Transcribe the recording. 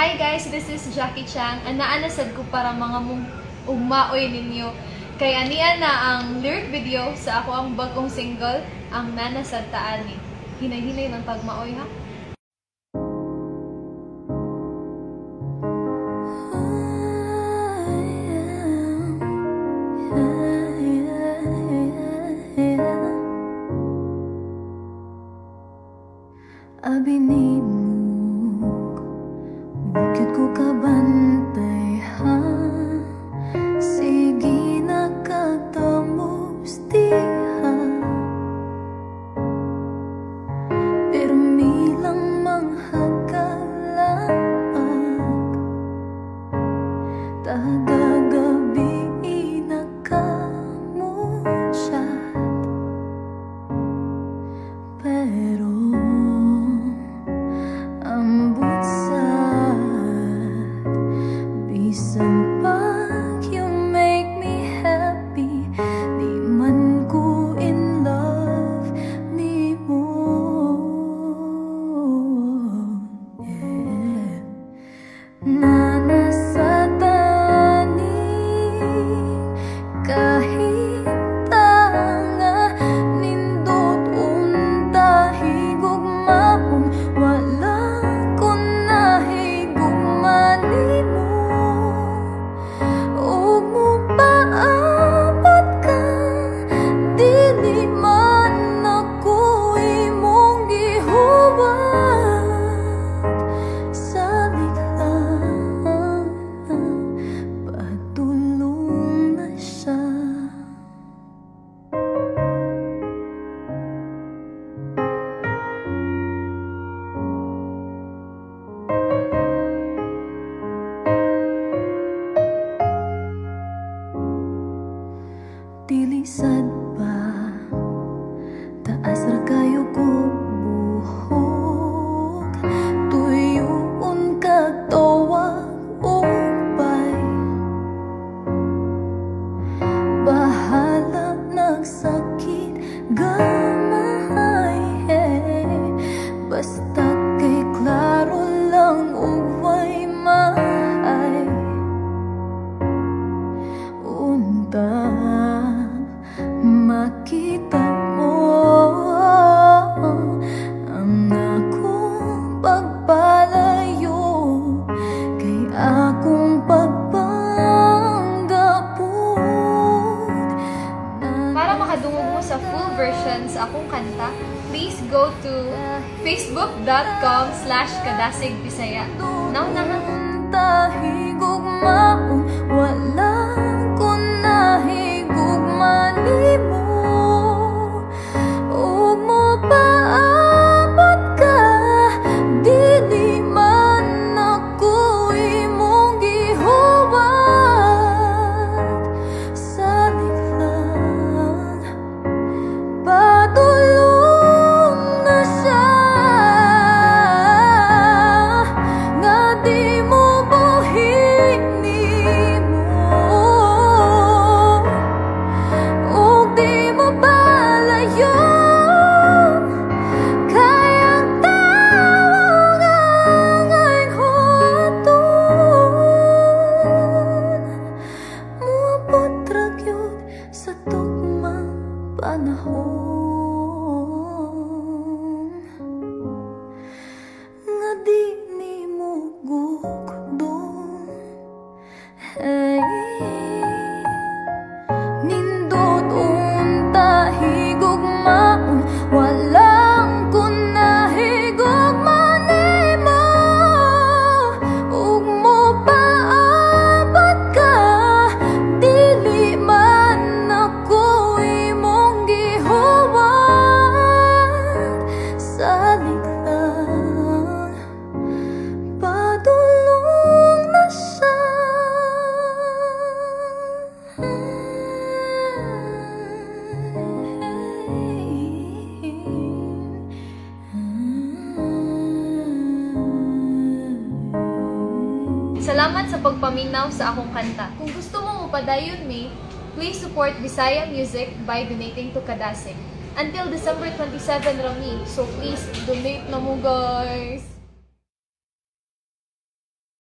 Hi guys, this is Jackie Chang. Anaanasad ko para mga mong ugmaoy ninyo. Kaya niya na ang lyric video sa ako ang bagong single, ang Nanasad Taani. Hinay-hinay ng pagmaoy ha. Abinimog Bukit ko kabantay ha? Sige nakatamos diha Pero milang manghagalaan Tagagabi inakamutsyat Pero No. Akong kanta, please go to facebook.com slash kadasigvisaya. Now na ha. Tahigugmaon wala ko nahigugmani Salamat sa pagpaminaw sa akong kanta. Kung gusto mo mupadayon mi, please support Bisaya Music by donating to Kadasig. Until December 27 rami, so please donate na mo guys!